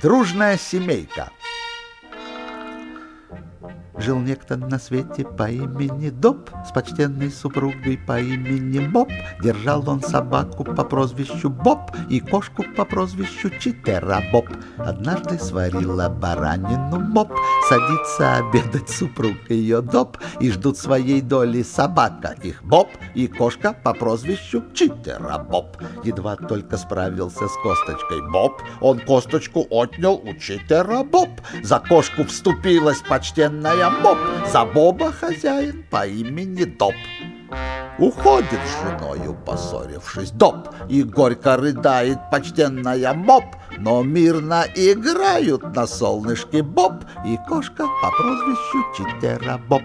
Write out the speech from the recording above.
Дружная семейка. Жил некто на свете по имени Доб С почтенной супругой по имени Боб Держал он собаку по прозвищу Боб И кошку по прозвищу Читера Боб Однажды сварила баранину Боб Садится обедать супруг ее Доб И ждут своей доли собака их Боб И кошка по прозвищу Читера Боб Едва только справился с косточкой Боб Он косточку отнял у Читера Боб За кошку вступилась почтенная Боб, за Боба хозяин по имени Доб. Уходит с женою, поссорившись, Доб, и горько рыдает почтенная Боб, но мирно играют на солнышке Боб и кошка по прозвищу Читера Боб.